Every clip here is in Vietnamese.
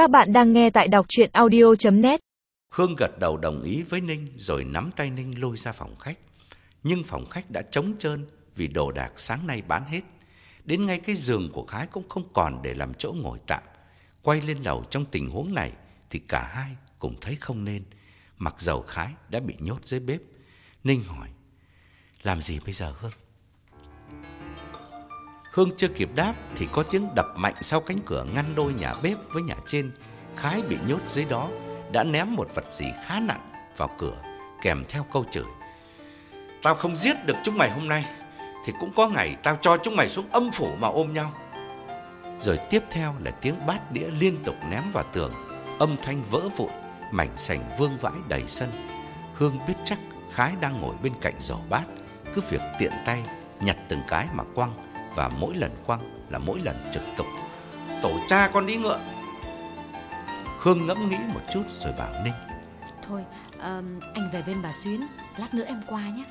Các bạn đang nghe tại đọc chuyện audio.net Hương gật đầu đồng ý với Ninh rồi nắm tay Ninh lôi ra phòng khách. Nhưng phòng khách đã trống trơn vì đồ đạc sáng nay bán hết. Đến ngay cái giường của Khái cũng không còn để làm chỗ ngồi tạm. Quay lên lầu trong tình huống này thì cả hai cũng thấy không nên. Mặc dầu Khái đã bị nhốt dưới bếp. Ninh hỏi, làm gì bây giờ Hương? Hương chưa kịp đáp thì có tiếng đập mạnh sau cánh cửa ngăn đôi nhà bếp với nhà trên. Khái bị nhốt dưới đó, đã ném một vật gì khá nặng vào cửa, kèm theo câu chửi. Tao không giết được chúng mày hôm nay, thì cũng có ngày tao cho chúng mày xuống âm phủ mà ôm nhau. Rồi tiếp theo là tiếng bát đĩa liên tục ném vào tường, âm thanh vỡ vụn, mảnh sành vương vãi đầy sân. Hương biết chắc Khái đang ngồi bên cạnh giỏ bát, cứ việc tiện tay nhặt từng cái mà quăng và mỗi lần quăng là mỗi lần trực tục. Tổ cha con đi ngựa. Hương ngẫm nghĩ một chút rồi bảo Ninh. Thôi, um, anh về bên bà Xuyến, lát nữa em qua nhé.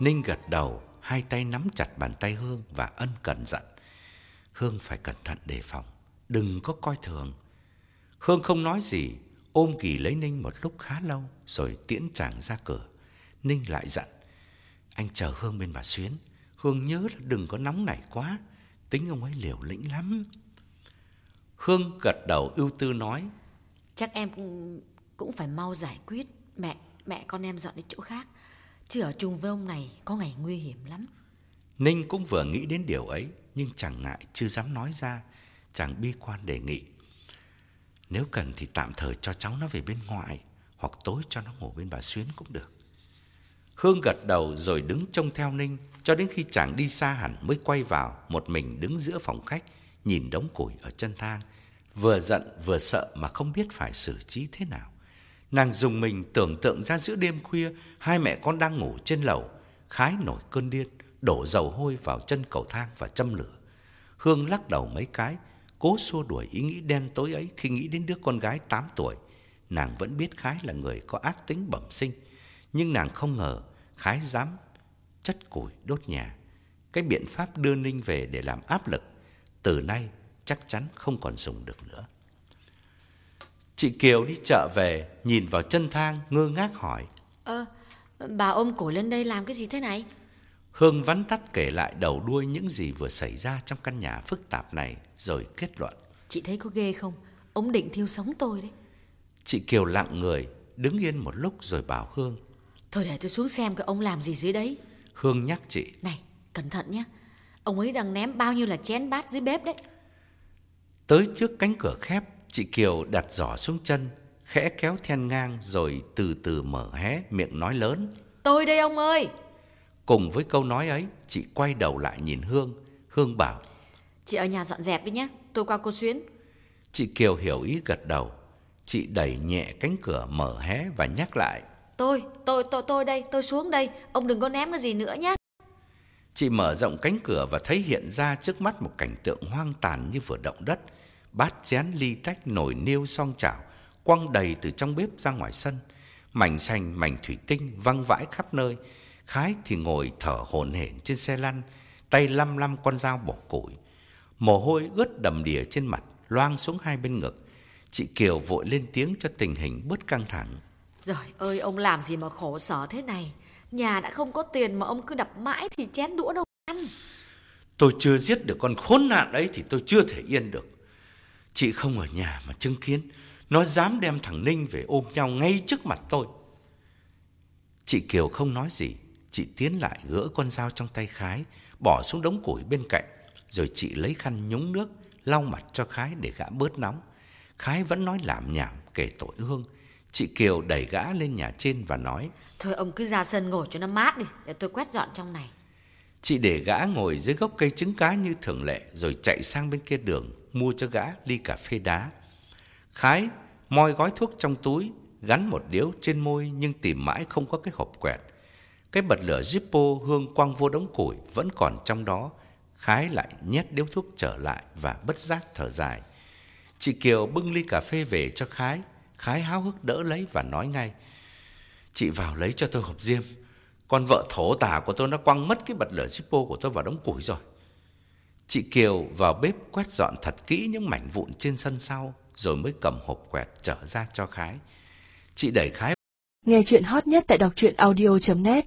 Ninh gật đầu, hai tay nắm chặt bàn tay Hương và ân cần dặn. Hương phải cẩn thận đề phòng, đừng có coi thường. Hương không nói gì, ôm kỳ lấy Ninh một lúc khá lâu rồi tiễn chàng ra cửa. Ninh lại dặn, anh chờ Hương bên bà Xuyến, Hương nhớ là đừng có nóng nảy quá, tính ông ấy liều lĩnh lắm. Hương gật đầu ưu tư nói, Chắc em cũng, cũng phải mau giải quyết. Mẹ, mẹ con em dọn đến chỗ khác. Chứ ở chung với ông này có ngày nguy hiểm lắm. Ninh cũng vừa nghĩ đến điều ấy, nhưng chẳng ngại chưa dám nói ra, chàng bi quan đề nghị. Nếu cần thì tạm thời cho cháu nó về bên ngoài, hoặc tối cho nó ngủ bên bà Xuyến cũng được. Hương gật đầu rồi đứng trông theo Ninh, cho đến khi chàng đi xa hẳn mới quay vào, một mình đứng giữa phòng khách, nhìn đống củi ở chân thang, vừa giận vừa sợ mà không biết phải xử trí thế nào. Nàng dùng mình tưởng tượng ra giữa đêm khuya, hai mẹ con đang ngủ trên lầu, khái nổi cơn điên, đổ dầu hôi vào chân cầu thang và châm lửa. Hương lắc đầu mấy cái, cố xua đuổi ý nghĩ đen tối ấy khi nghĩ đến đứa con gái 8 tuổi. Nàng vẫn biết Khái là người có ác tính bẩm sinh, nhưng nàng không ngờ Khái dám chất củi đốt nhà. Cái biện pháp đưa Ninh về để làm áp lực, từ nay chắc chắn không còn dùng được nữa. Chị Kiều đi chợ về, nhìn vào chân thang, ngơ ngác hỏi. Ơ, bà ôm cổ lên đây làm cái gì thế này? Hương vắn tắt kể lại đầu đuôi những gì vừa xảy ra trong căn nhà phức tạp này, rồi kết luận. Chị thấy có ghê không? Ông định thiêu sống tôi đấy. Chị Kiều lặng người, đứng yên một lúc rồi bảo Hương. Thôi để tôi xuống xem cái ông làm gì dưới đấy. Hương nhắc chị. Này, cẩn thận nhé. Ông ấy đang ném bao nhiêu là chén bát dưới bếp đấy. Tới trước cánh cửa khép, chị Kiều đặt giỏ xuống chân, khẽ kéo then ngang rồi từ từ mở hé miệng nói lớn. Tôi đây ông ơi. Cùng với câu nói ấy, chị quay đầu lại nhìn Hương. Hương bảo. Chị ở nhà dọn dẹp đi nhé. Tôi qua cô Xuyến. Chị Kiều hiểu ý gật đầu. Chị đẩy nhẹ cánh cửa mở hé và nhắc lại. Tôi, tôi, tôi, tôi đây, tôi xuống đây. Ông đừng có ném cái gì nữa nhé. Chị mở rộng cánh cửa và thấy hiện ra trước mắt một cảnh tượng hoang tàn như vừa động đất. Bát chén ly tách nồi niêu song chảo, quăng đầy từ trong bếp ra ngoài sân. Mảnh sành, mảnh thủy tinh văng vãi khắp nơi. Khái thì ngồi thở hổn hển trên xe lăn, tay lăm lăm con dao bỏ củi. Mồ hôi ướt đầm đìa trên mặt, loang xuống hai bên ngực. Chị Kiều vội lên tiếng cho tình hình bớt căng thẳng. Trời ơi, ông làm gì mà khổ sở thế này? Nhà đã không có tiền mà ông cứ đập mãi thì chén đũa đâu ăn. Tôi chưa giết được con khốn nạn ấy thì tôi chưa thể yên được. Chị không ở nhà mà chứng kiến, nó dám đem thằng Ninh về ôm nhau ngay trước mặt tôi. Chị Kiều không nói gì, chị tiến lại gỡ con dao trong tay Khái, bỏ xuống đống củi bên cạnh, rồi chị lấy khăn nhúng nước, lau mặt cho Khái để gã bớt nóng. Khái vẫn nói làm nhảm kể tội Hương. Chị Kiều đẩy gã lên nhà trên và nói Thôi ông cứ ra sân ngồi cho nó mát đi Để tôi quét dọn trong này. Chị để gã ngồi dưới gốc cây trứng cá như thường lệ Rồi chạy sang bên kia đường Mua cho gã ly cà phê đá. Khái moi gói thuốc trong túi Gắn một điếu trên môi Nhưng tìm mãi không có cái hộp quẹt. Cái bật lửa Zippo hương quăng vô đống củi Vẫn còn trong đó. Khái lại nhét điếu thuốc trở lại Và bất giác thở dài. Chị Kiều bưng ly cà phê về cho Khái Khái háo hức đỡ lấy và nói ngay, Chị vào lấy cho tôi hộp diêm. Con vợ thổ tả của tôi nó quăng mất cái bật lửa Zippo của tôi vào đống củi rồi. Chị Kiều vào bếp quét dọn thật kỹ những mảnh vụn trên sân sau, rồi mới cầm hộp quẹt trở ra cho Khái. Chị đẩy Khái Nghe chuyện hot nhất tại đọc truyện audio.net